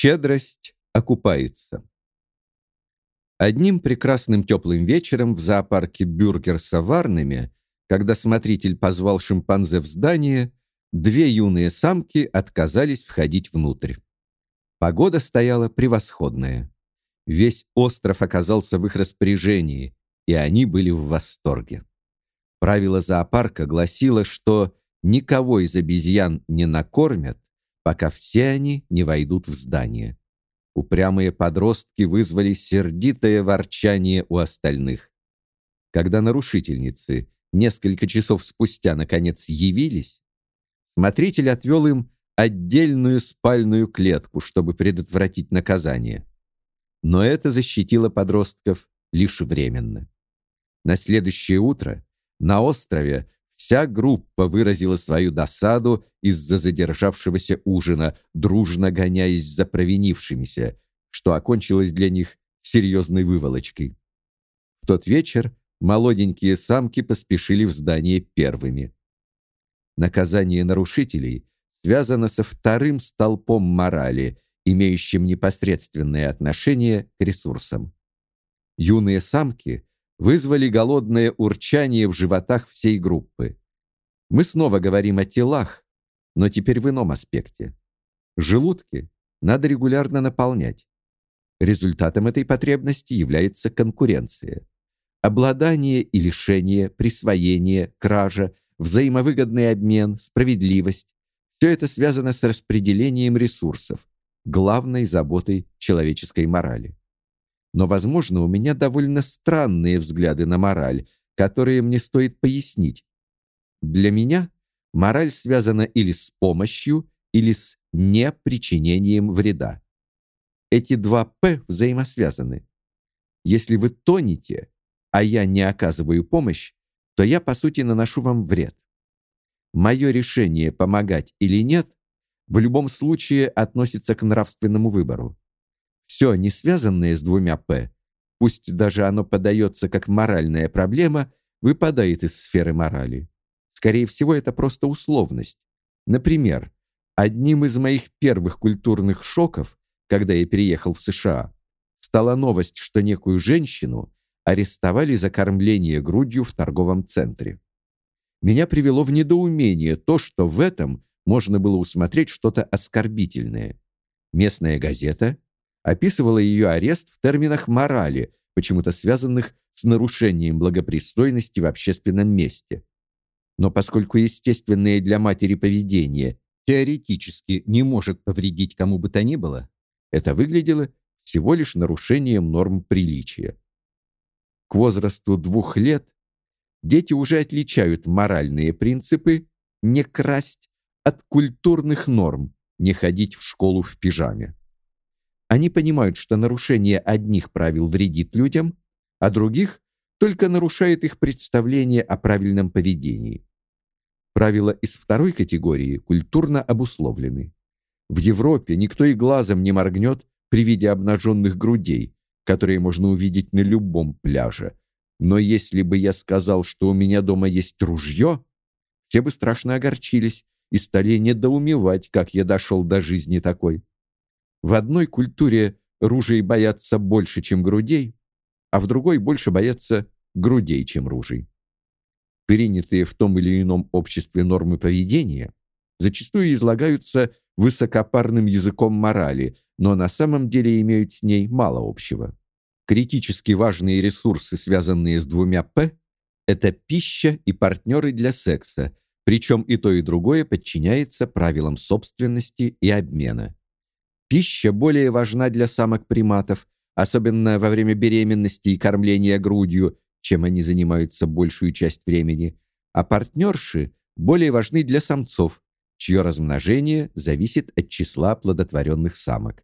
Щедрость окупается. Одним прекрасным теплым вечером в зоопарке Бюргерса в Арнеме, когда смотритель позвал шимпанзе в здание, две юные самки отказались входить внутрь. Погода стояла превосходная. Весь остров оказался в их распоряжении, и они были в восторге. Правило зоопарка гласило, что никого из обезьян не накормят, пока все они не войдут в здание. Упрямые подростки вызвали сердитое ворчание у остальных. Когда нарушительницы несколько часов спустя наконец явились, смотритель отвел им отдельную спальную клетку, чтобы предотвратить наказание. Но это защитило подростков лишь временно. На следующее утро на острове вся группа выразила свою досаду из-за задержавшегося ужина, дружно гоняясь за провинившимися, что окончилось для них серьезной выволочкой. В тот вечер молоденькие самки поспешили в здание первыми. Наказание нарушителей связано со вторым столпом морали, имеющим непосредственное отношение к ресурсам. Юные самки вызвали голодное урчание в животах всей группы. Мы снова говорим о телах, но теперь в ином аспекте. Желудки надо регулярно наполнять. Результатом этой потребности является конкуренция. Обладание и лишение, присвоение, кража, взаимовыгодный обмен, справедливость все это связано с распределением ресурсов, главной заботой человеческой морали. Но, возможно, у меня довольно странные взгляды на мораль, которые мне стоит пояснить. Для меня мораль связана или с помощью, или с непричинением вреда. Эти два «п» взаимосвязаны. Если вы тонете, а я не оказываю помощь, то я, по сути, наношу вам вред. Мое решение, помогать или нет, в любом случае относится к нравственному выбору. Все, не связанное с двумя «п», пусть даже оно подается как моральная проблема, выпадает из сферы морали. Скорее всего, это просто условность. Например, одним из моих первых культурных шоков, когда я переехал в США, стала новость, что некую женщину арестовали за кормление грудью в торговом центре. Меня привело в недоумение то, что в этом можно было усмотреть что-то оскорбительное. Местная газета описывала ее арест в терминах морали, почему-то связанных с нарушением благопристойности в общественном месте. Но поскольку естественное для матери поведение теоретически не может повредить кому бы то ни было, это выглядело всего лишь нарушением норм приличия. К возрасту двух лет дети уже отличают моральные принципы не красть от культурных норм не ходить в школу в пижаме. Они понимают, что нарушение одних правил вредит людям, а других только нарушает их представление о правильном поведении. Правила из второй категории культурно обусловлены. В Европе никто и глазом не моргнет при виде обнаженных грудей, которые можно увидеть на любом пляже. Но если бы я сказал, что у меня дома есть ружье, все бы страшно огорчились и стали недоумевать, как я дошел до жизни такой. В одной культуре ружей боятся больше, чем грудей, а в другой больше боятся грудей, чем ружей. Принятые в том или ином обществе нормы поведения зачастую излагаются высокопарным языком морали, но на самом деле имеют с ней мало общего. Критически важные ресурсы, связанные с двумя «п» — это пища и партнеры для секса, причем и то, и другое подчиняется правилам собственности и обмена. Пища более важна для самок-приматов, особенно во время беременности и кормления грудью, чем они занимаются большую часть времени, а партнерши более важны для самцов, чье размножение зависит от числа оплодотворенных самок.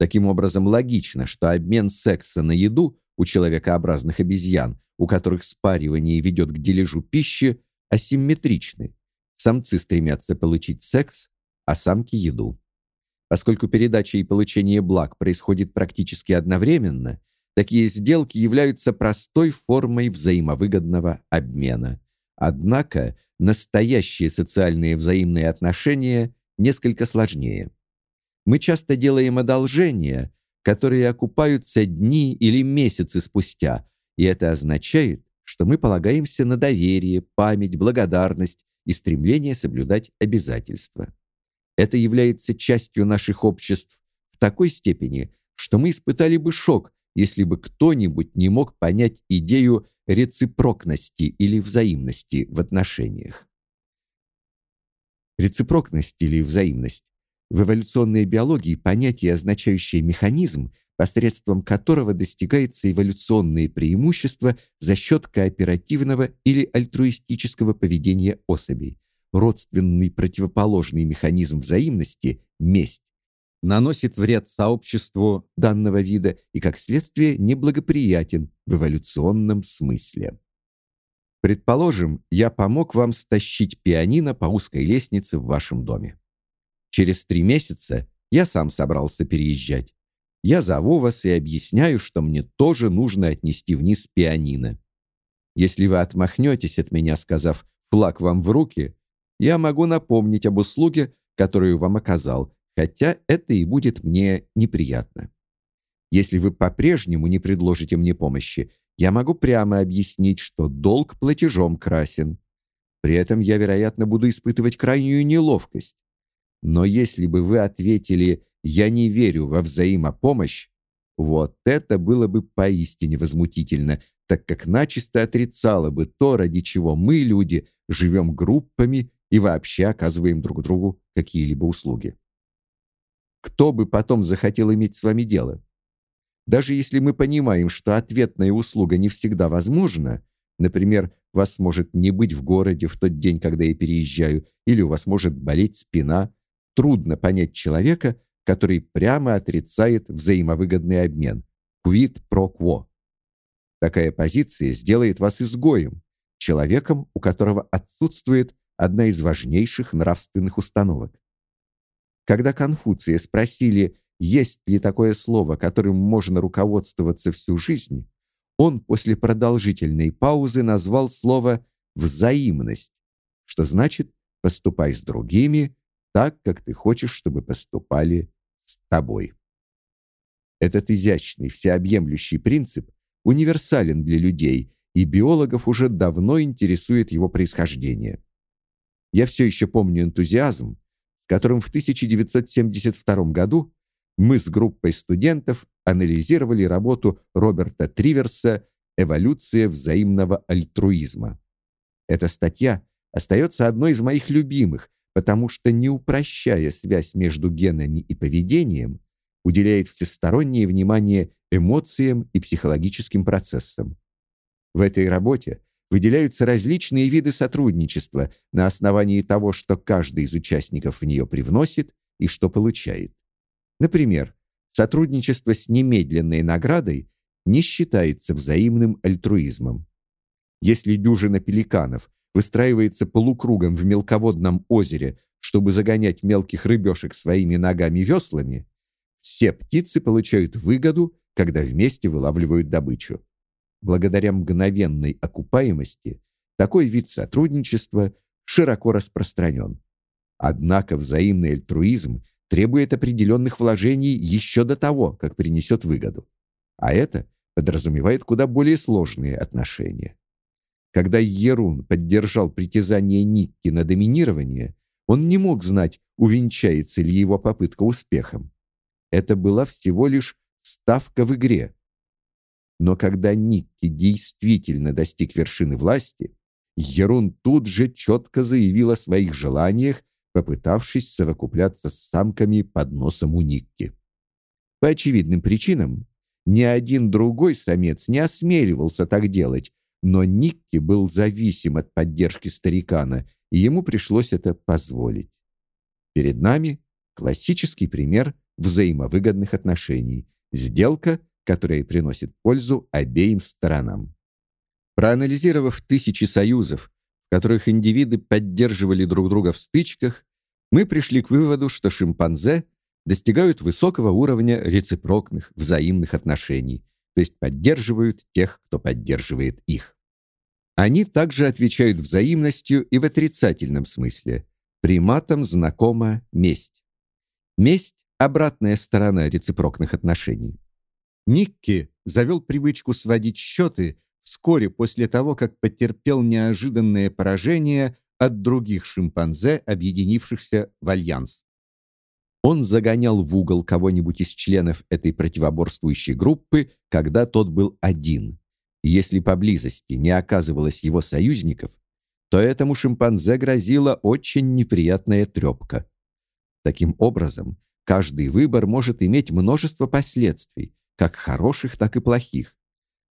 Таким образом, логично, что обмен секса на еду у человекообразных обезьян, у которых спаривание ведет к дележу пищи, асимметричны. Самцы стремятся получить секс, а самки еду. Поскольку передача и получение благ происходит практически одновременно, такие сделки являются простой формой взаимовыгодного обмена. Однако настоящие социальные взаимные отношения несколько сложнее. Мы часто делаем одолжения, которые окупаются дни или месяцы спустя, и это означает, что мы полагаемся на доверие, память, благодарность и стремление соблюдать обязательства. Это является частью наших обществ в такой степени, что мы испытали бы шок, если бы кто-нибудь не мог понять идею рецепрокности или взаимности в отношениях. Рецепрокность или взаимность в эволюционной биологии понятие, означающее механизм, посредством которого достигается эволюционное преимущество за счет кооперативного или альтруистического поведения особей. Родственный противоположный механизм взаимности месть наносит вред сообществу данного вида и как следствие неблагоприятен в эволюционном смысле. Предположим, я помог вам стащить пианино по узкой лестнице в вашем доме. Через три месяца я сам собрался переезжать. Я зову вас и объясняю, что мне тоже нужно отнести вниз пианино. Если вы отмахнетесь от меня, сказав «флаг вам в руки», я могу напомнить об услуге, которую вам оказал, хотя это и будет мне неприятно. Если вы по-прежнему не предложите мне помощи, я могу прямо объяснить, что долг платежом красен. При этом я, вероятно, буду испытывать крайнюю неловкость. Но если бы вы ответили «я не верю во взаимопомощь», вот это было бы поистине возмутительно, так как начисто отрицало бы то, ради чего мы, люди, живем группами и вообще оказываем друг другу какие-либо услуги. Кто бы потом захотел иметь с вами дело? Даже если мы понимаем, что ответная услуга не всегда возможна, например, вас может не быть в городе в тот день, когда я переезжаю, или у вас может болеть спина, трудно понять человека, который прямо отрицает взаимовыгодный обмен. Quid pro quo. Такая позиция сделает вас изгоем, человеком, у которого отсутствует одна из важнейших нравственных установок. Когда Конфуция спросили, есть ли такое слово, которым можно руководствоваться всю жизнь, он после продолжительной паузы назвал слово «взаимность», что значит «поступай с другими так, как ты хочешь, чтобы поступали с тобой». Этот изящный, всеобъемлющий принцип универсален для людей, и биологов уже давно интересует его происхождение. Я все еще помню энтузиазм, с которым в 1972 году мы с группой студентов анализировали работу Роберта Триверса «Эволюция взаимного альтруизма». Эта статья остается одной из моих любимых, потому что, не упрощая связь между генами и поведением, уделяет всестороннее внимание эмоциям и психологическим процессам. В этой работе выделяются различные виды сотрудничества на основании того, что каждый из участников в нее привносит и что получает. Например, сотрудничество с немедленной наградой не считается взаимным альтруизмом. Если дюжина пеликанов выстраивается полукругом в мелководном озере, чтобы загонять мелких рыбешек своими ногами-веслами, все птицы получают выгоду, когда вместе вылавливают добычу. Благодаря мгновенной окупаемости такой вид сотрудничества широко распространен. Однако взаимный альтруизм требует определенных вложений еще до того, как принесет выгоду. А это подразумевает куда более сложные отношения. Когда Ерун поддержал притязание Никки на доминирование, он не мог знать, увенчается ли его попытка успехом. Это была всего лишь ставка в игре. Но когда Никки действительно достиг вершины власти, Ерун тут же четко заявил о своих желаниях попытавшись совокупляться с самками под носом у Никки. По очевидным причинам, ни один другой самец не осмеливался так делать, но Никки был зависим от поддержки старикана, и ему пришлось это позволить. Перед нами классический пример взаимовыгодных отношений, сделка, которая приносит пользу обеим сторонам. Проанализировав тысячи союзов, которых индивиды поддерживали друг друга в стычках, мы пришли к выводу, что шимпанзе достигают высокого уровня рецепрокных взаимных отношений, то есть поддерживают тех, кто поддерживает их. Они также отвечают взаимностью и в отрицательном смысле. Приматам знакома месть. Месть – обратная сторона рецепрокных отношений. Никки завел привычку сводить счеты вскоре после того, как потерпел неожиданное поражение от других шимпанзе, объединившихся в альянс. Он загонял в угол кого-нибудь из членов этой противоборствующей группы, когда тот был один. если поблизости не оказывалось его союзников, то этому шимпанзе грозила очень неприятная трепка. Таким образом, каждый выбор может иметь множество последствий, как хороших, так и плохих.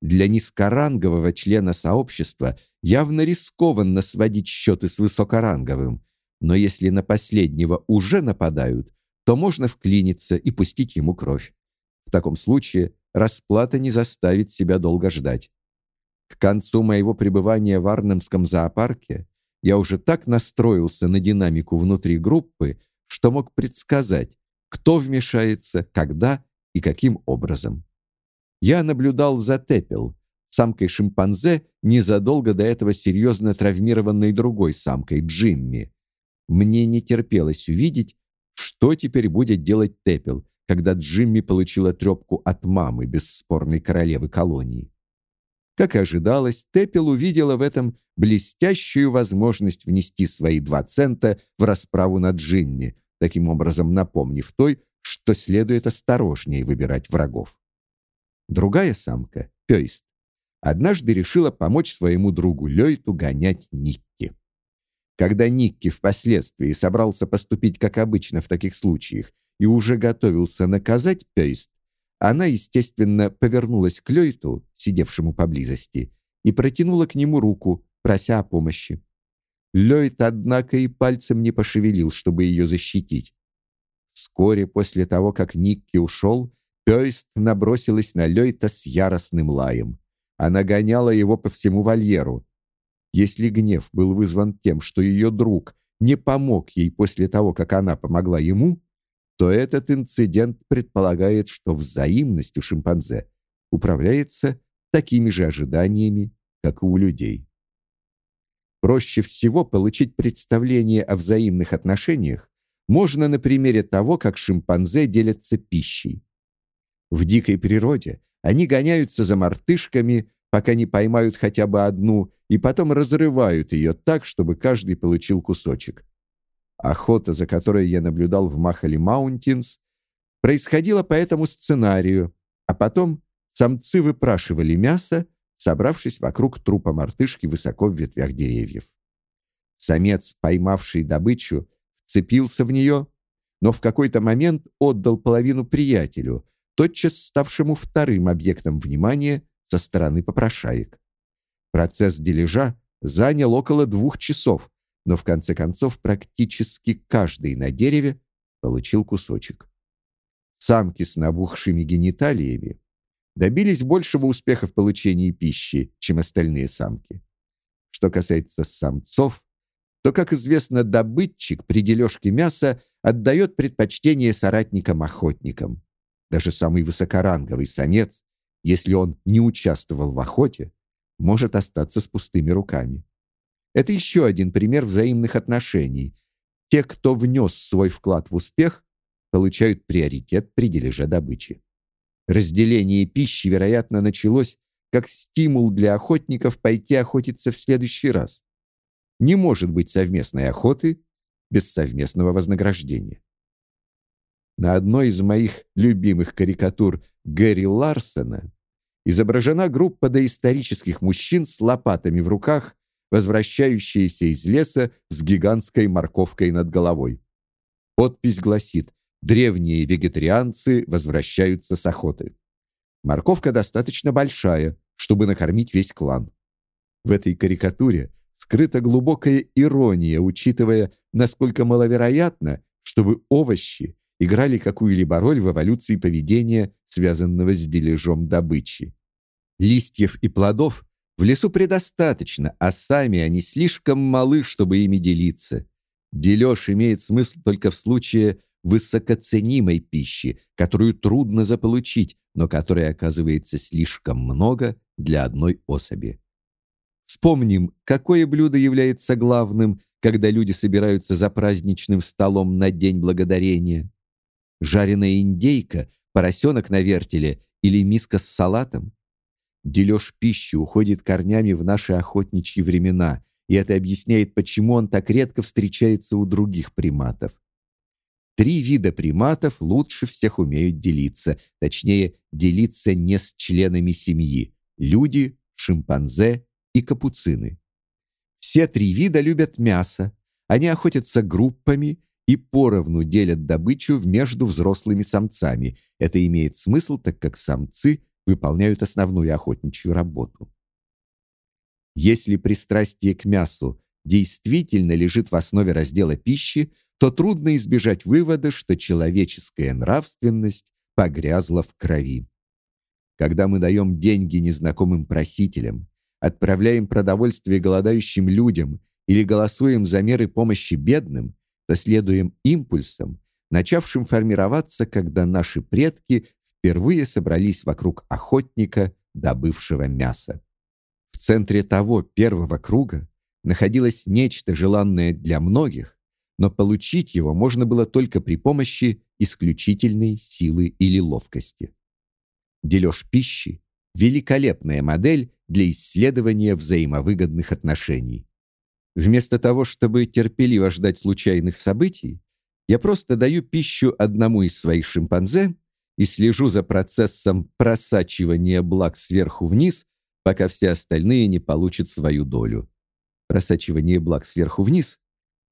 Для низкорангового члена сообщества явно рискованно сводить счеты с высокоранговым, но если на последнего уже нападают, то можно вклиниться и пустить ему кровь. В таком случае расплата не заставит себя долго ждать. К концу моего пребывания в Арнемском зоопарке я уже так настроился на динамику внутри группы, что мог предсказать, кто вмешается, когда и каким образом. Я наблюдал за Тепел, самкой шимпанзе, незадолго до этого серьезно травмированной другой самкой Джимми. Мне не терпелось увидеть, что теперь будет делать Тепел, когда Джимми получила трепку от мамы, бесспорной королевы колонии. Как и ожидалось, Тепел увидела в этом блестящую возможность внести свои два цента в расправу над Джимми, таким образом напомнив той, что следует осторожнее выбирать врагов. Другая самка, Пёйст, однажды решила помочь своему другу Лёйту гонять Никки. Когда Никки впоследствии собрался поступить как обычно в таких случаях и уже готовился наказать Пёйст, она, естественно, повернулась к Лёйту, сидевшему поблизости, и протянула к нему руку, прося о помощи. Лёйт, однако, и пальцем не пошевелил, чтобы ее защитить. Вскоре после того, как Никки ушел, Пёйст набросилась на Лёйта с яростным лаем. Она гоняла его по всему вольеру. Если гнев был вызван тем, что ее друг не помог ей после того, как она помогла ему, то этот инцидент предполагает, что взаимность у шимпанзе управляется такими же ожиданиями, как и у людей. Проще всего получить представление о взаимных отношениях можно на примере того, как шимпанзе делятся пищей. В дикой природе они гоняются за мартышками, пока не поймают хотя бы одну, и потом разрывают ее так, чтобы каждый получил кусочек. Охота, за которой я наблюдал в Махали Маунтинс, происходила по этому сценарию, а потом самцы выпрашивали мясо, собравшись вокруг трупа мартышки высоко в ветвях деревьев. Самец, поймавший добычу, вцепился в нее, но в какой-то момент отдал половину приятелю, тотчас ставшему вторым объектом внимания со стороны попрошаек. Процесс дележа занял около двух часов, но в конце концов практически каждый на дереве получил кусочек. Самки с набухшими гениталиями добились большего успеха в получении пищи, чем остальные самки. Что касается самцов, то, как известно, добытчик при дележке мяса отдает предпочтение соратникам-охотникам. Даже самый высокоранговый самец, если он не участвовал в охоте, может остаться с пустыми руками. Это еще один пример взаимных отношений. Те, кто внес свой вклад в успех, получают приоритет при дележе добычи. Разделение пищи, вероятно, началось как стимул для охотников пойти охотиться в следующий раз. Не может быть совместной охоты без совместного вознаграждения. На одной из моих любимых карикатур Гэри Ларсона изображена группа доисторических мужчин с лопатами в руках возвращающиеся из леса с гигантской морковкой над головой. Подпись гласит «Древние вегетарианцы возвращаются с охоты». Морковка достаточно большая, чтобы накормить весь клан. В этой карикатуре скрыта глубокая ирония, учитывая, насколько маловероятно, чтобы овощи играли какую-либо роль в эволюции поведения, связанного с дележом добычи. Листьев и плодов в лесу предостаточно, а сами они слишком малы, чтобы ими делиться. Дележ имеет смысл только в случае высокоценимой пищи, которую трудно заполучить, но которой оказывается слишком много для одной особи. Вспомним, какое блюдо является главным, когда люди собираются за праздничным столом на День Благодарения. Жареная индейка, поросенок на вертеле или миска с салатом. Дележ пищи уходит корнями в наши охотничьи времена, и это объясняет, почему он так редко встречается у других приматов. Три вида приматов лучше всех умеют делиться, точнее, делиться не с членами семьи: люди, шимпанзе и капуцины. Все три вида любят мясо. Они охотятся группами и поровну делят добычу между взрослыми самцами. Это имеет смысл, так как самцы выполняют основную охотничью работу. Если пристрастие к мясу действительно лежит в основе раздела пищи, то трудно избежать вывода, что человеческая нравственность погрязла в крови. Когда мы даем деньги незнакомым просителям, отправляем продовольствие голодающим людям или голосуем за меры помощи бедным, то следуем импульсам, начавшим формироваться, когда наши предки впервые собрались вокруг охотника, добывшего мясо. В центре того первого круга находилось нечто желанное для многих, но получить его можно было только при помощи исключительной силы или ловкости. Дележ пищи великолепная модель для исследования взаимовыгодных отношений. Вместо того, чтобы терпеливо ждать случайных событий, я просто даю пищу одному из своих шимпанзе и слежу за процессом просачивания благ сверху вниз, пока все остальные не получат свою долю. Просачивание благ сверху вниз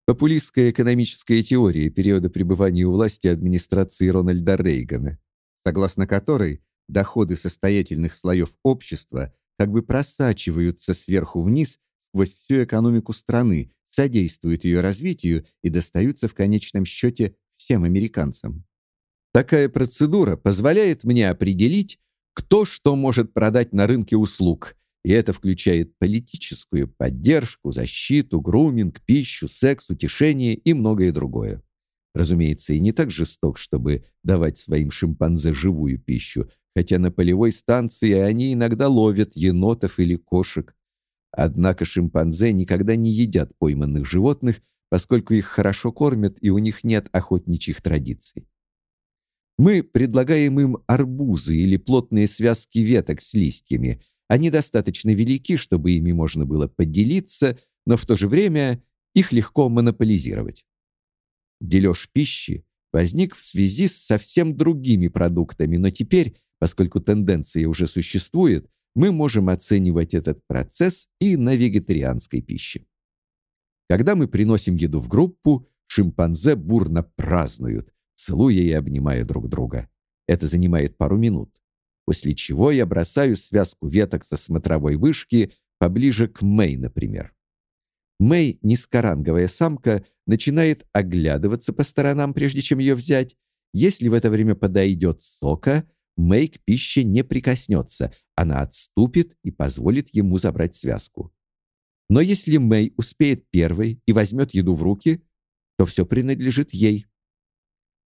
популистская экономическая теория периода пребывания у власти администрации Рональда Рейгана, согласно которой доходы состоятельных слоев общества как бы просачиваются сверху вниз сквозь всю экономику страны, содействуют ее развитию и достаются в конечном счете всем американцам. Такая процедура позволяет мне определить, кто что может продать на рынке услуг, и это включает политическую поддержку, защиту, груминг, пищу, секс, утешение и многое другое. Разумеется, и не так жесток, чтобы давать своим шимпанзе живую пищу, хотя на полевой станции они иногда ловят енотов или кошек. Однако шимпанзе никогда не едят пойманных животных, поскольку их хорошо кормят и у них нет охотничьих традиций. Мы предлагаем им арбузы или плотные связки веток с листьями. Они достаточно велики, чтобы ими можно было поделиться, но в то же время их легко монополизировать. Дележ пищи возник в связи с совсем другими продуктами, но теперь, поскольку тенденция уже существует, мы можем оценивать этот процесс и на вегетарианской пище. Когда мы приносим еду в группу, шимпанзе бурно празднуют, целуя и обнимая друг друга. Это занимает пару минут, после чего я бросаю связку веток со смотровой вышки поближе к Мэй, например. Мэй, низкоранговая самка, начинает оглядываться по сторонам, прежде чем ее взять. Если в это время подойдет сока, Мэй к пище не прикоснется, она отступит и позволит ему забрать связку. Но если Мэй успеет первой и возьмет еду в руки, то все принадлежит ей.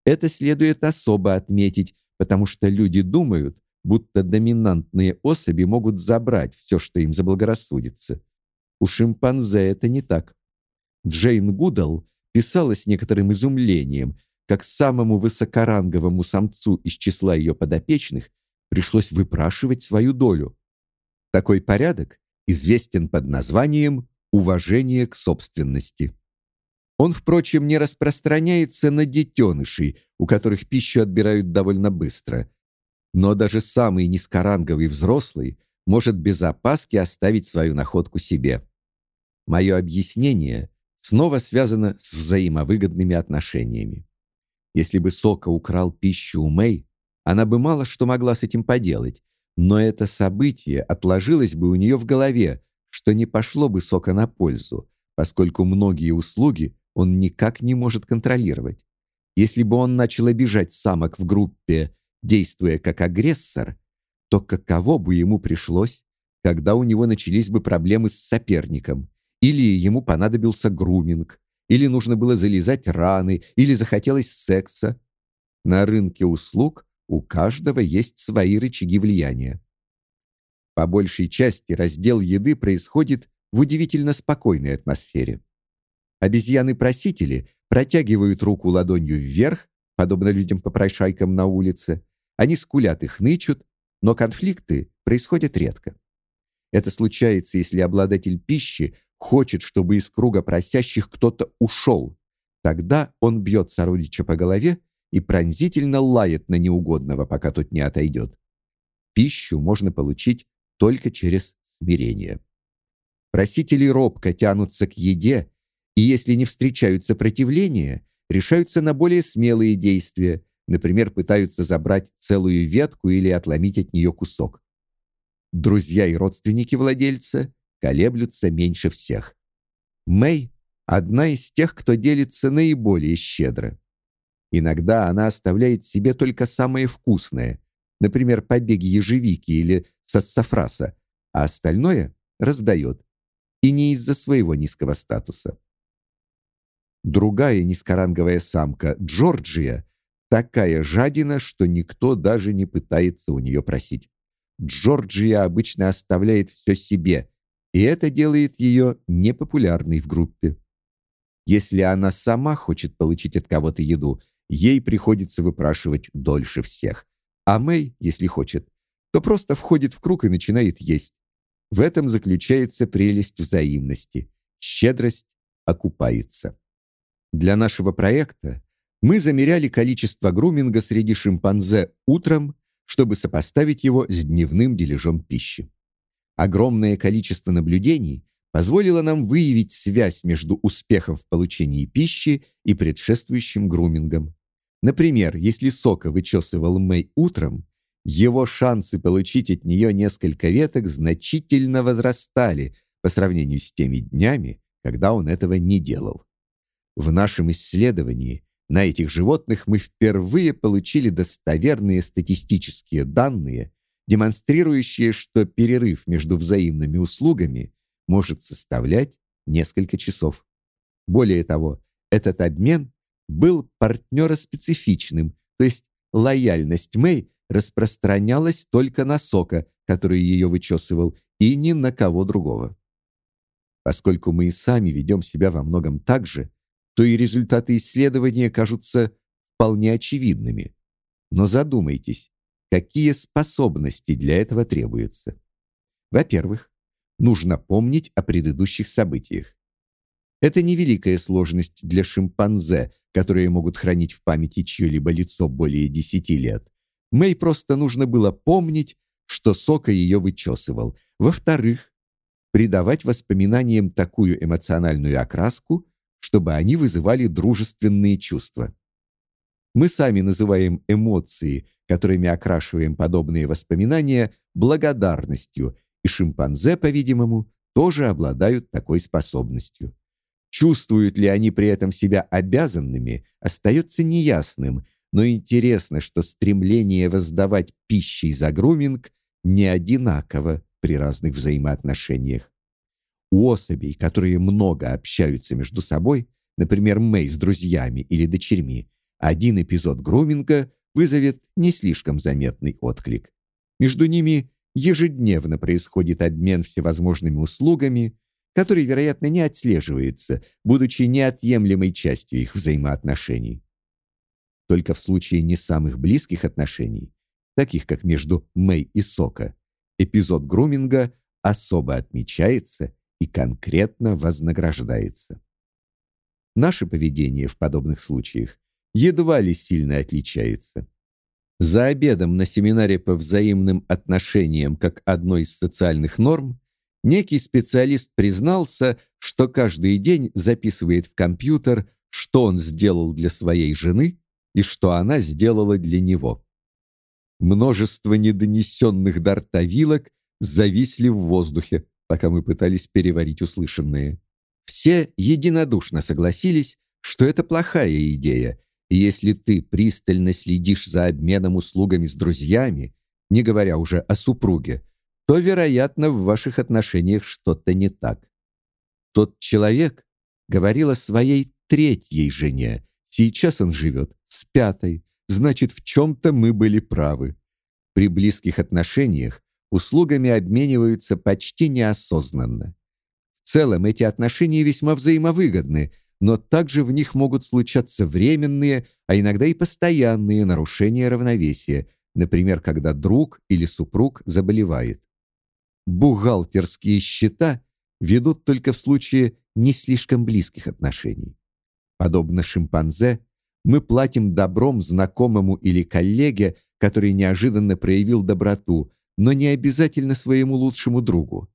Это следует особо отметить, потому что люди думают, будто доминантные особи могут забрать все, что им заблагорассудится. У шимпанзе это не так. Джейн Гудал писала с некоторым изумлением, как самому высокоранговому самцу из числа ее подопечных пришлось выпрашивать свою долю. Такой порядок известен под названием уважение к собственности. Он, впрочем, не распространяется на детенышей, у которых пищу отбирают довольно быстро. Но даже самый низкоранговый взрослый может без опаски оставить свою находку себе. Мое объяснение снова связано с взаимовыгодными отношениями. Если бы Сока украл пищу у Мэй, она бы мало что могла с этим поделать, но это событие отложилось бы у нее в голове, что не пошло бы Сока на пользу, поскольку многие услуги он никак не может контролировать. Если бы он начал обижать самок в группе, действуя как агрессор, то каково бы ему пришлось, когда у него начались бы проблемы с соперником, или ему понадобился груминг, или нужно было залезать раны, или захотелось секса. На рынке услуг у каждого есть свои рычаги влияния. По большей части раздел еды происходит в удивительно спокойной атмосфере. Обезьяны-просители протягивают руку ладонью вверх, подобно людям-попрошайкам на улице. Они скулят и хнычут, но конфликты происходят редко. Это случается, если обладатель пищи хочет, чтобы из круга просящих кто-то ушел. Тогда он бьет сородича по голове и пронзительно лает на неугодного, пока тот не отойдет. Пищу можно получить только через смирение. Просители робко тянутся к еде, и если не встречают сопротивления, решаются на более смелые действия, например, пытаются забрать целую ветку или отломить от нее кусок. Друзья и родственники владельца колеблются меньше всех. Мэй одна из тех, кто делится наиболее щедро. Иногда она оставляет себе только самое вкусное, например, побеги ежевики или сассафраса, а остальное раздает. И не из-за своего низкого статуса. Другая низкоранговая самка, Джорджия, такая жадина, что никто даже не пытается у нее просить. Джорджия обычно оставляет все себе, и это делает ее непопулярной в группе. Если она сама хочет получить от кого-то еду, ей приходится выпрашивать дольше всех. А Мэй, если хочет, то просто входит в круг и начинает есть. В этом заключается прелесть взаимности. Щедрость окупается. Для нашего проекта мы замеряли количество груминга среди шимпанзе утром, чтобы сопоставить его с дневным дележом пищи. Огромное количество наблюдений позволило нам выявить связь между успехом в получении пищи и предшествующим грумингом. Например, если Сока вычесывал Мэй утром, его шансы получить от нее несколько веток значительно возрастали по сравнению с теми днями, когда он этого не делал. В нашем исследовании на этих животных мы впервые получили достоверные статистические данные, демонстрирующие, что перерыв между взаимными услугами может составлять несколько часов. Более того, этот обмен был партнероспецифичным, то есть лояльность Мэй распространялась только на Сока, который ее вычесывал, и ни на кого другого. Поскольку мы и сами ведем себя во многом так же, то и результаты исследования кажутся вполне очевидными. Но задумайтесь, какие способности для этого требуются. Во-первых, нужно помнить о предыдущих событиях. Это невеликая сложность для шимпанзе, которые могут хранить в памяти чье-либо лицо более десяти лет. Мэй просто нужно было помнить, что Сока ее вычесывал. Во-вторых, придавать воспоминаниям такую эмоциональную окраску, чтобы они вызывали дружественные чувства. Мы сами называем эмоции, которыми окрашиваем подобные воспоминания, благодарностью, и шимпанзе, по-видимому, тоже обладают такой способностью. Чувствуют ли они при этом себя обязанными, остается неясным, но интересно, что стремление воздавать пищей за груминг не одинаково при разных взаимоотношениях. У особей, которые много общаются между собой, например, Мэй с друзьями или дочерьми, один эпизод груминга вызовет не слишком заметный отклик. Между ними ежедневно происходит обмен всевозможными услугами, который, вероятно, не отслеживается, будучи неотъемлемой частью их взаимоотношений. Только в случае не самых близких отношений, таких как между Мэй и Сока, эпизод груминга особо отмечается и конкретно вознаграждается. Наше поведение в подобных случаях едва ли сильно отличается. За обедом на семинаре по взаимным отношениям как одной из социальных норм некий специалист признался, что каждый день записывает в компьютер, что он сделал для своей жены и что она сделала для него. Множество недонесенных до зависли в воздухе, пока мы пытались переварить услышанное. Все единодушно согласились, что это плохая идея, и если ты пристально следишь за обменом услугами с друзьями, не говоря уже о супруге, то, вероятно, в ваших отношениях что-то не так. Тот человек говорил о своей третьей жене. Сейчас он живет с пятой. Значит, в чем-то мы были правы. При близких отношениях услугами обмениваются почти неосознанно. В целом эти отношения весьма взаимовыгодны, но также в них могут случаться временные, а иногда и постоянные нарушения равновесия, например, когда друг или супруг заболевает. Бухгалтерские счета ведут только в случае не слишком близких отношений. Подобно шимпанзе, мы платим добром знакомому или коллеге, который неожиданно проявил доброту, но не обязательно своему лучшему другу.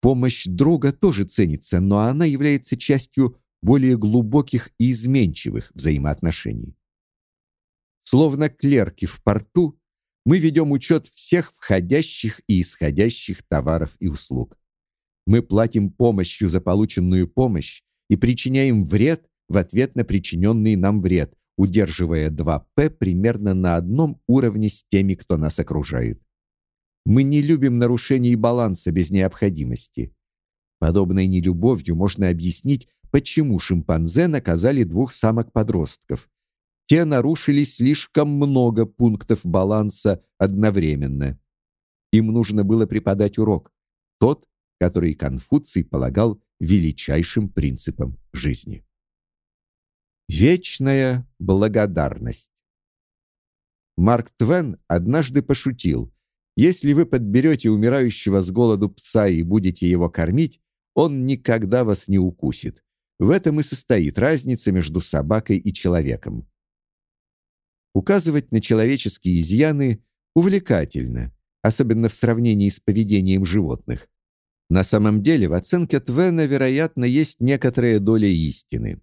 Помощь друга тоже ценится, но она является частью более глубоких и изменчивых взаимоотношений. Словно клерки в порту, мы ведем учет всех входящих и исходящих товаров и услуг. Мы платим помощью за полученную помощь и причиняем вред в ответ на причиненный нам вред, удерживая 2П примерно на одном уровне с теми, кто нас окружает. Мы не любим нарушений баланса без необходимости. Подобной нелюбовью можно объяснить, почему шимпанзе наказали двух самок-подростков. Те нарушили слишком много пунктов баланса одновременно. Им нужно было преподать урок, тот, который Конфуций полагал величайшим принципом жизни. Вечная благодарность. Марк Твен однажды пошутил: "Если вы подберете умирающего с голоду пса и будете его кормить, он никогда вас не укусит". В этом и состоит разница между собакой и человеком. Указывать на человеческие изъяны увлекательно, особенно в сравнении с поведением животных. На самом деле, в оценке Твена, вероятно, есть некоторая доля истины.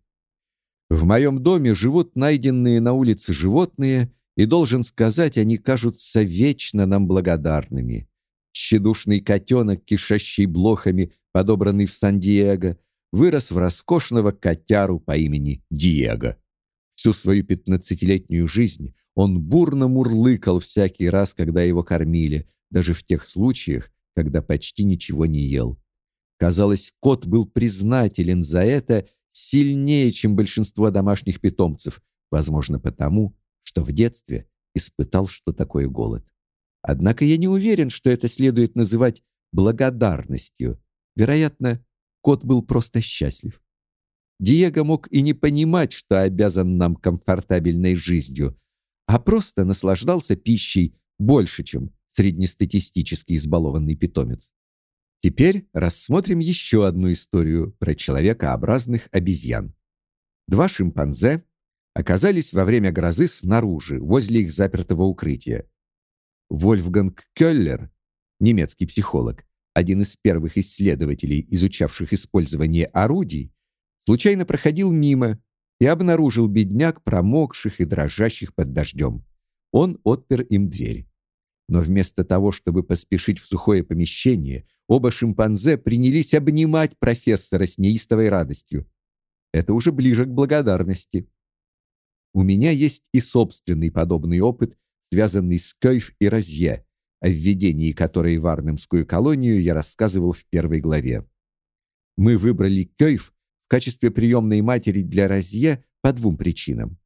В моем доме живут найденные на улице животные, и должен сказать, они кажутся вечно нам благодарными. Тщедушный котенок, кишащий блохами, подобранный в Сан-Диего, вырос в роскошного котяру по имени Диего. Всю свою пятнадцатилетнюю жизнь он бурно мурлыкал всякий раз, когда его кормили, даже в тех случаях, когда почти ничего не ел. Казалось, кот был признателен за это сильнее, чем большинство домашних питомцев, возможно, потому, что в детстве испытал, что такое голод. Однако я не уверен, что это следует называть благодарностью. Вероятно, кот был просто счастлив. Диего мог и не понимать, что обязан нам комфортабельной жизнью, а просто наслаждался пищей больше, чем среднестатистически избалованный питомец. Теперь рассмотрим еще одну историю про человекообразных обезьян. Два шимпанзе оказались во время грозы снаружи, возле их запертого укрытия. Вольфганг Кёллер, немецкий психолог, один из первых исследователей, изучавших использование орудий, случайно проходил мимо и обнаружил бедняк, промокших и дрожащих под дождем. Он отпер им дверь. Но вместо того, чтобы поспешить в сухое помещение, оба шимпанзе принялись обнимать профессора с неистовой радостью. Это уже ближе к благодарности. У меня есть и собственный подобный опыт, связанный с Кёйф и Розье, о введении которой в Арнемскую колонию я рассказывал в первой главе. Мы выбрали Кёйф в качестве приемной матери для Розье по двум причинам.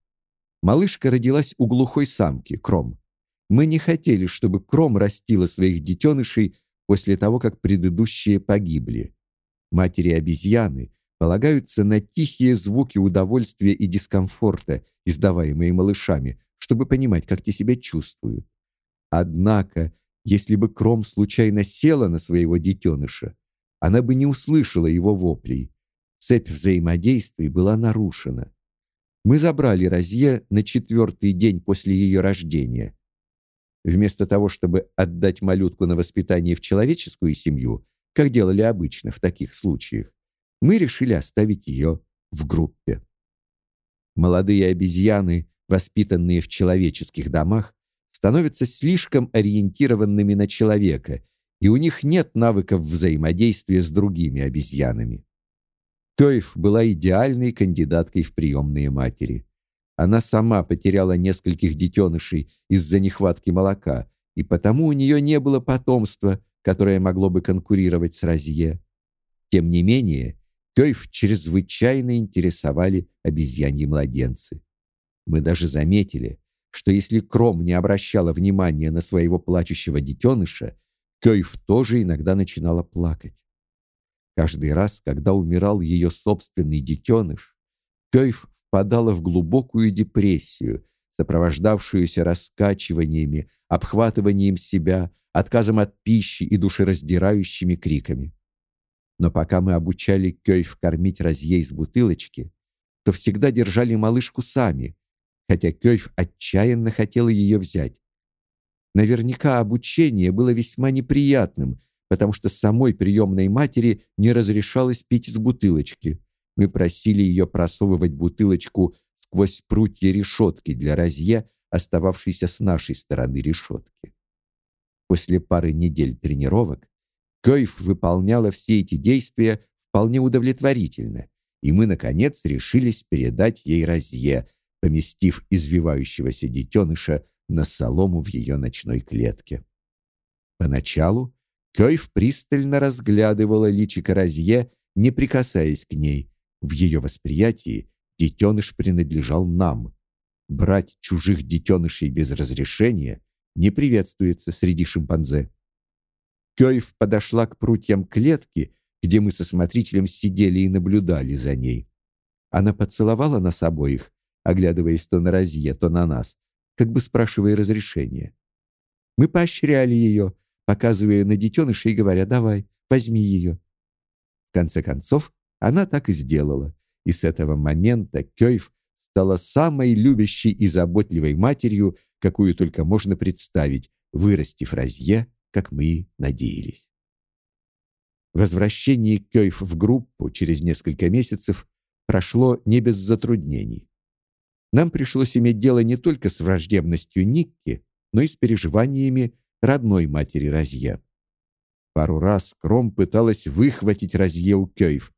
Малышка родилась у глухой самки, Кром. Мы не хотели, чтобы Кром растила своих детенышей после того, как предыдущие погибли. Матери обезьяны полагаются на тихие звуки удовольствия и дискомфорта, издаваемые малышами, чтобы понимать, как те себя чувствуют. Однако, если бы Кром случайно села на своего детеныша, она бы не услышала его воплей. Цепь взаимодействий была нарушена. Мы забрали Розье на четвертый день после ее рождения. Вместо того, чтобы отдать малютку на воспитание в человеческую семью, как делали обычно в таких случаях, мы решили оставить ее в группе. Молодые обезьяны, воспитанные в человеческих домах, становятся слишком ориентированными на человека, и у них нет навыков взаимодействия с другими обезьянами. Кёйф была идеальной кандидаткой в приемные матери. Она сама потеряла нескольких детенышей из-за нехватки молока, и потому у нее не было потомства, которое могло бы конкурировать с Розье. Тем не менее, Кёйф чрезвычайно интересовали обезьяньи младенцы. Мы даже заметили, что если Кром не обращала внимания на своего плачущего детеныша, Кёйф тоже иногда начинала плакать. Каждый раз, когда умирал ее собственный детеныш, Кёйф впадала в глубокую депрессию, сопровождавшуюся раскачиваниями, обхватыванием себя, отказом от пищи и душераздирающими криками. Но пока мы обучали Кёйф кормить разье из бутылочки, то всегда держали малышку сами, хотя Кёйф отчаянно хотела ее взять. Наверняка обучение было весьма неприятным, потому что самой приемной матери не разрешалось пить из бутылочки. Мы просили ее просовывать бутылочку сквозь прутья решетки для разье, остававшейся с нашей стороны решетки. После пары недель тренировок Кёйф выполняла все эти действия вполне удовлетворительно, и мы наконец решились передать ей разье, поместив извивающегося детеныша на солому в ее ночной клетке. Поначалу Кёйф пристально разглядывала личико разье, не прикасаясь к ней. В ее восприятии детеныш принадлежал нам. Брать чужих детенышей без разрешения не приветствуется среди шимпанзе. Кёйв подошла к прутьям клетки, где мы со смотрителем сидели и наблюдали за ней. Она поцеловала нас обоих, оглядываясь то на Розье, то на нас, как бы спрашивая разрешения. Мы поощряли ее, показывая на детеныша и говоря «давай, возьми ее». В конце концов, она так и сделала, и с этого момента Кёйв стала самой любящей и заботливой матерью, какую только можно представить, вырастив Розье как мы и надеялись. Возвращение Кёйф в группу через несколько месяцев прошло не без затруднений. Нам пришлось иметь дело не только с враждебностью Никки, но и с переживаниями родной матери Разье. Пару раз Кром пыталась выхватить Разье у Кёйф.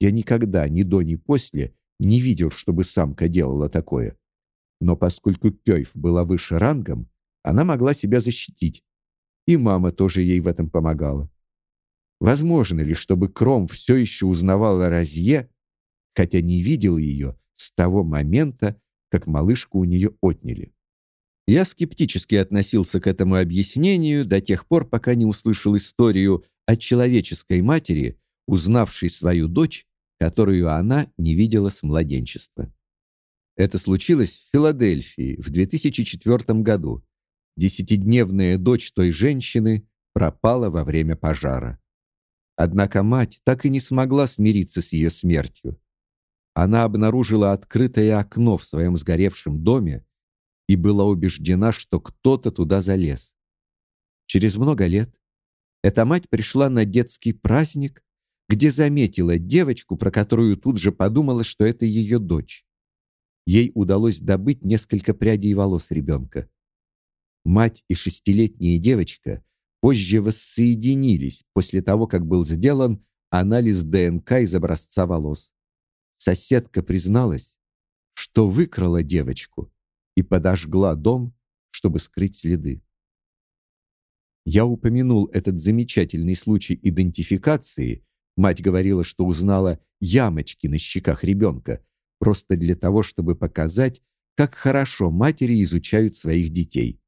Я никогда, ни до, ни после, не видел, чтобы самка делала такое. Но поскольку Кёйф была выше рангом, она могла себя защитить, и мама тоже ей в этом помогала. Возможно ли, чтобы Кром все еще узнавал о Розье, хотя не видел ее с того момента, как малышку у нее отняли? Я скептически относился к этому объяснению до тех пор, пока не услышал историю о человеческой матери, узнавшей свою дочь, которую она не видела с младенчества. Это случилось в Филадельфии в 2004 году, Десятидневная дочь той женщины пропала во время пожара. Однако мать так и не смогла смириться с ее смертью. Она обнаружила открытое окно в своем сгоревшем доме и была убеждена, что кто-то туда залез. Через много лет эта мать пришла на детский праздник, где заметила девочку, про которую тут же подумала, что это ее дочь. Ей удалось добыть несколько прядей волос ребенка. Мать и шестилетняя девочка позже воссоединились после того, как был сделан анализ ДНК из образца волос. Соседка призналась, что выкрала девочку и подожгла дом, чтобы скрыть следы. Я упомянул этот замечательный случай идентификации. Мать говорила, что узнала ямочки на щеках ребенка, просто для того, чтобы показать, как хорошо матери изучают своих детей.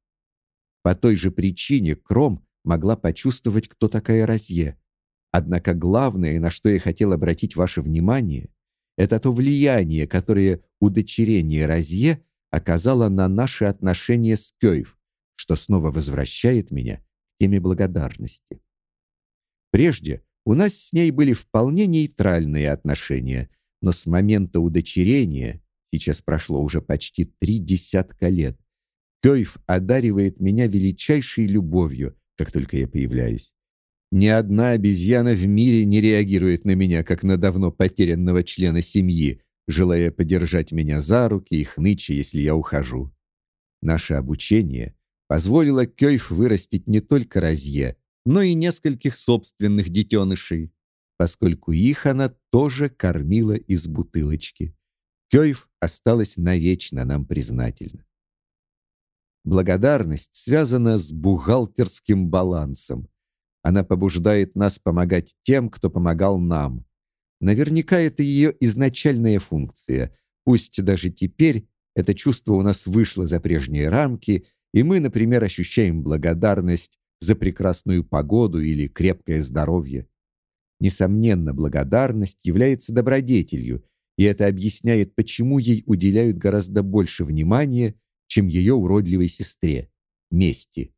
По той же причине Кром могла почувствовать, кто такая Розье. Однако главное, на что я хотел обратить ваше внимание, это то влияние, которое удочерение Розье оказало на наши отношения с Кёйв, что снова возвращает меня к теме благодарности. Прежде у нас с ней были вполне нейтральные отношения, но с момента удочерения, сейчас прошло уже почти три десятка лет, Кёйф одаривает меня величайшей любовью, как только я появляюсь. Ни одна обезьяна в мире не реагирует на меня, как на давно потерянного члена семьи, желая подержать меня за руки и хныча, если я ухожу. Наше обучение позволило Кёйф вырастить не только Розье, но и нескольких собственных детенышей, поскольку их она тоже кормила из бутылочки. Кёйф осталась навечно нам признательна. Благодарность связана с бухгалтерским балансом. Она побуждает нас помогать тем, кто помогал нам. наверняка это ее изначальная функция. Пусть даже теперь это чувство у нас вышло за прежние рамки, и мы, например, ощущаем благодарность за прекрасную погоду или крепкое здоровье. Несомненно, благодарность является добродетелью, и это объясняет, почему ей уделяют гораздо больше внимания, чем ее уродливой сестре мести.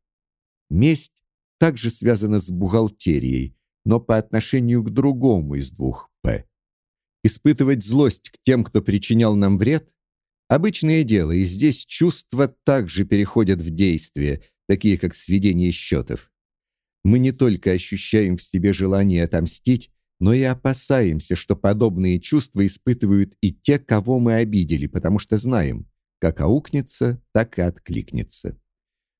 Месть также связана с бухгалтерией, но по отношению к другому из двух П. Испытывать злость к тем, кто причинял нам вред обычное дело, и здесь чувства также переходят в действие, такие как сведение счетов. Мы не только ощущаем в себе желание отомстить, но и опасаемся, что подобные чувства испытывают и те, кого мы обидели, потому что знаем, как аукнется, так и откликнется.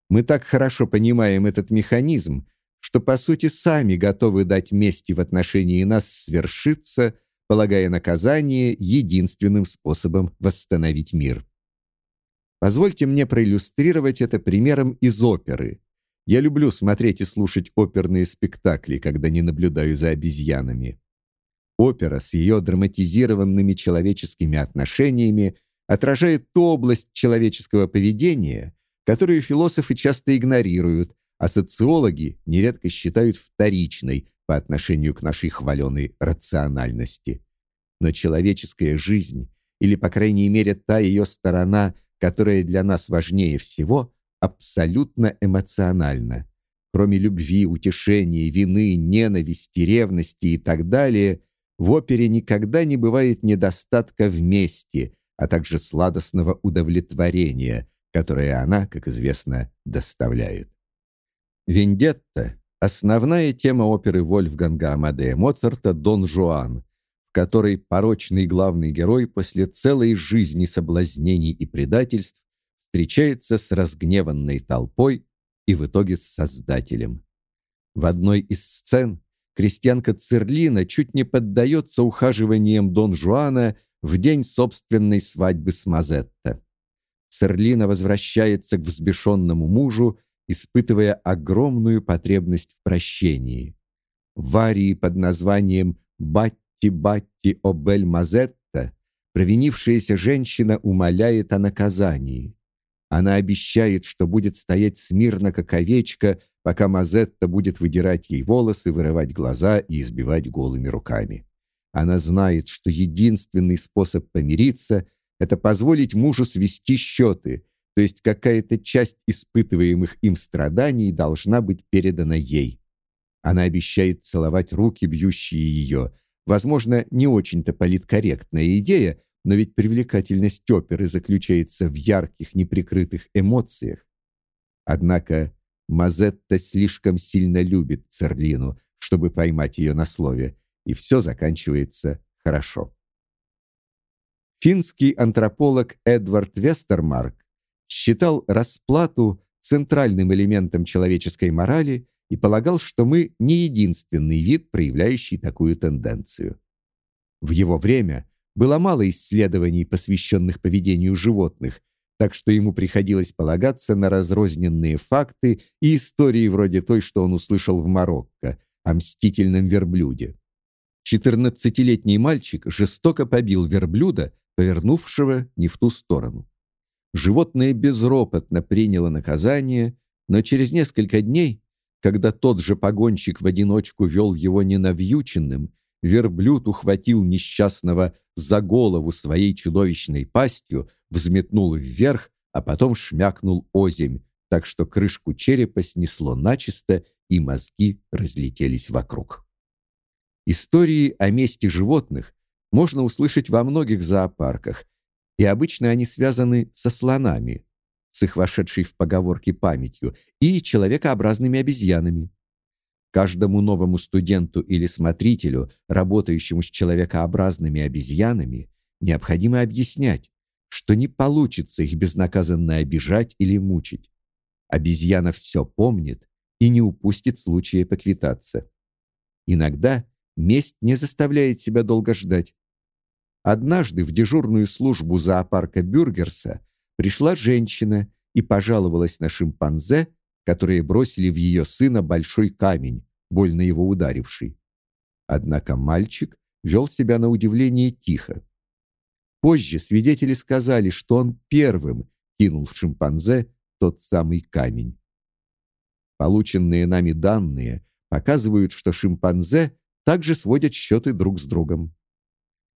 Мы так хорошо понимаем этот механизм, что по сути сами готовы дать мести в отношении нас свершиться, полагая наказание единственным способом восстановить мир. Позвольте мне проиллюстрировать это примером из оперы. Я люблю смотреть и слушать оперные спектакли, когда не наблюдаю за обезьянами. Опера с ее драматизированными человеческими отношениями отражает ту область человеческого поведения, которую философы часто игнорируют, а социологи нередко считают вторичной по отношению к нашей хваленой рациональности. Но человеческая жизнь, или по крайней мере та ее сторона, которая для нас важнее всего, абсолютно эмоциональна. Кроме любви, утешения, вины, ненависти, ревности и так далее, в опере никогда не бывает недостатка вместе, а также сладостного удовлетворения, которое она, как известно, доставляет. Вендетта — основная тема оперы Вольфганга Амадея Моцарта «Дон Жуан», в которой порочный главный герой после целой жизни соблазнений и предательств встречается с разгневанной толпой и в итоге с Создателем. В одной из сцен крестьянка Церлина чуть не поддается ухаживаниям Дон Жуана в день собственной свадьбы с Мазетто. Церлина возвращается к взбешенному мужу, испытывая огромную потребность в прощении. В арии под названием «Батти-батти обель Мазетта» провинившаяся женщина умоляет о наказании. Она обещает, что будет стоять смирно, как овечка, пока Мазетта будет выдирать ей волосы, вырывать глаза и избивать голыми руками. Она знает, что единственный способ помириться — это позволить мужу свести счеты, то есть какая-то часть испытываемых им страданий должна быть передана ей. Она обещает целовать руки, бьющие ее. Возможно, не очень-то политкорректная идея, но ведь привлекательность оперы заключается в ярких, неприкрытых эмоциях. Однако Мазетта слишком сильно любит Церлину, чтобы поймать ее на слове, и все заканчивается хорошо. Финский антрополог Эдвард Вестермарк считал расплату центральным элементом человеческой морали и полагал, что мы не единственный вид, проявляющий такую тенденцию. В его время было мало исследований, посвященных поведению животных, так что ему приходилось полагаться на разрозненные факты и истории вроде той, что он услышал в Марокко о мстительном верблюде. 14-летний мальчик жестоко побил верблюда, повернувшего не в ту сторону. Животное безропотно приняло наказание, но через несколько дней, когда тот же погонщик в одиночку вел его ненавьюченным, верблюд ухватил несчастного за голову своей чудовищной пастью, взметнул вверх, а потом шмякнул озимь, так что крышку черепа снесло начисто, и мозги разлетелись вокруг. Истории о мести животных можно услышать во многих зоопарках, и обычно они связаны со слонами, с их вошедшей в поговорки памятью, и человекообразными обезьянами. Каждому новому студенту или смотрителю, работающему с человекообразными обезьянами, необходимо объяснять, что не получится их безнаказанно обижать или мучить. Обезьяна все помнит и не упустит случая поквитаться. Иногда месть не заставляет себя долго ждать. Однажды в дежурную службу зоопарка Бюргерса пришла женщина и пожаловалась на шимпанзе, которые бросили в ее сына большой камень, больно его ударивший. Однако мальчик вел себя на удивление тихо. Позже свидетели сказали, что он первым кинул в шимпанзе тот самый камень. Полученные нами данные показывают, что шимпанзе также сводят счеты друг с другом.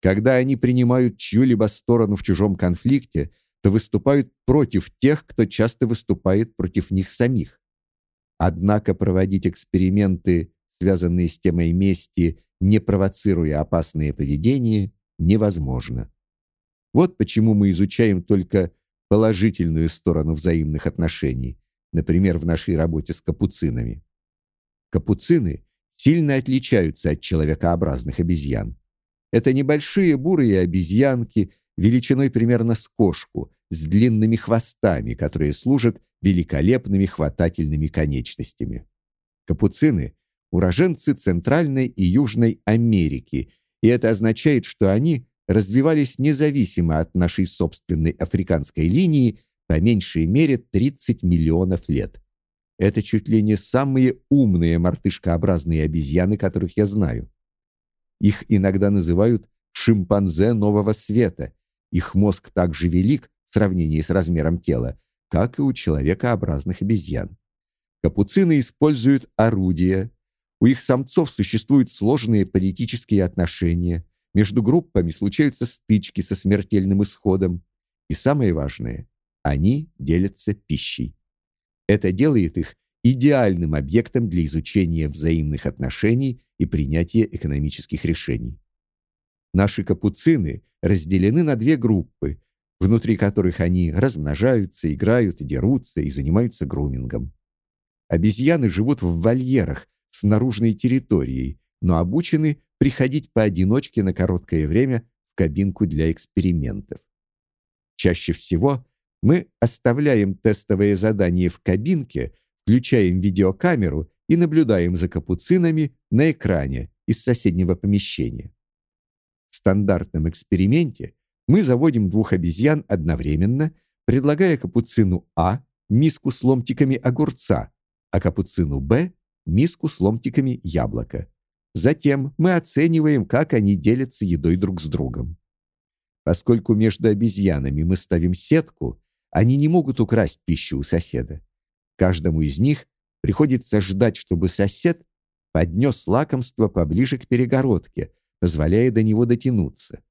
Когда они принимают чью-либо сторону в чужом конфликте, то выступают против тех, кто часто выступает против них самих. Однако проводить эксперименты, связанные с темой мести, не провоцируя опасное поведение, невозможно. Вот почему мы изучаем только положительную сторону взаимных отношений, например, в нашей работе с капуцинами. Капуцины сильно отличаются от человекообразных обезьян. Это небольшие бурые обезьянки величиной примерно с кошку, с длинными хвостами, которые служат великолепными хватательными конечностями. Капуцины уроженцы Центральной и Южной Америки, и это означает, что они развивались независимо от нашей собственной африканской линии по меньшей мере 30 миллионов лет. Это чуть ли не самые умные мартышкообразные обезьяны, которых я знаю. Их иногда называют шимпанзе нового света. Их мозг так же велик в сравнении с размером тела, как и у человекообразных обезьян. Капуцины используют орудия. У их самцов существуют сложные политические отношения. Между группами случаются стычки со смертельным исходом. И самое важное, они делятся пищей. Это делает их идеальным объектом для изучения взаимных отношений и принятия экономических решений. Наши капуцины разделены на две группы, внутри которых они размножаются, играют, дерутся и занимаются грумингом. Обезьяны живут в вольерах с наружной территорией, но обучены приходить поодиночке на короткое время в кабинку для экспериментов. Чаще всего мы оставляем тестовое задание в кабинке, включаем видеокамеру и наблюдаем за капуцинами на экране из соседнего помещения. В стандартном эксперименте мы заводим двух обезьян одновременно, предлагая капуцину А миску с ломтиками огурца, а капуцину Б миску с ломтиками яблока. Затем мы оцениваем, как они делятся едой друг с другом. Поскольку между обезьянами мы ставим сетку, они не могут украсть пищу у соседа. Каждому из них приходится ждать, чтобы сосед поднес лакомство поближе к перегородке, позволяя до него дотянуться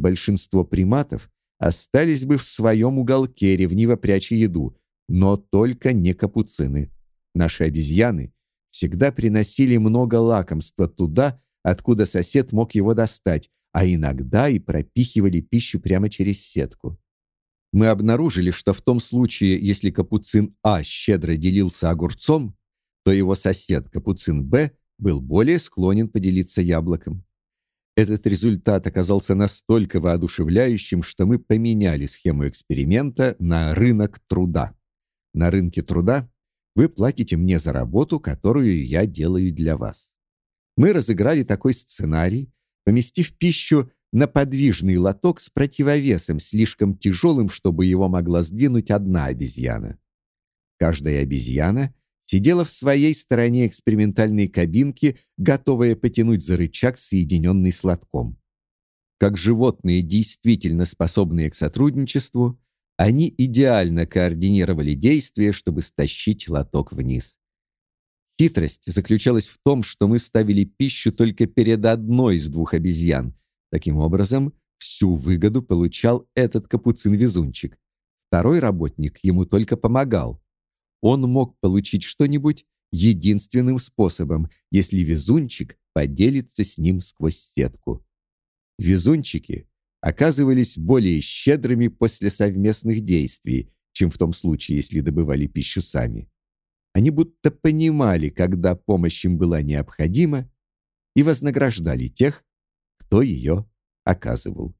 большинство приматов остались бы в своем уголке, ревниво пряча еду, но только не капуцины. Наши обезьяны всегда приносили много лакомства туда, откуда сосед мог его достать, а иногда и пропихивали пищу прямо через сетку. Мы обнаружили, что в том случае, если капуцин А щедро делился огурцом, то его сосед, капуцин Б, был более склонен поделиться яблоком. Этот результат оказался настолько воодушевляющим, что мы поменяли схему эксперимента на рынок труда. На рынке труда вы платите мне за работу, которую я делаю для вас. Мы разыграли такой сценарий, поместив пищу на подвижный лоток с противовесом, слишком тяжелым, чтобы его могла сдвинуть одна обезьяна. Каждая обезьяна сидела в своей стороне экспериментальной кабинки, готовая потянуть за рычаг, соединенный с лотком. Как животные, действительно способные к сотрудничеству, они идеально координировали действия, чтобы стащить лоток вниз. Хитрость заключалась в том, что мы ставили пищу только перед одной из двух обезьян. Таким образом, всю выгоду получал этот капуцин-везунчик. Второй работник ему только помогал он мог получить что-нибудь единственным способом, если везунчик поделится с ним сквозь сетку. Везунчики оказывались более щедрыми после совместных действий, чем в том случае, если добывали пищу сами. Они будто понимали, когда помощь им была необходима, и вознаграждали тех, кто ее оказывал.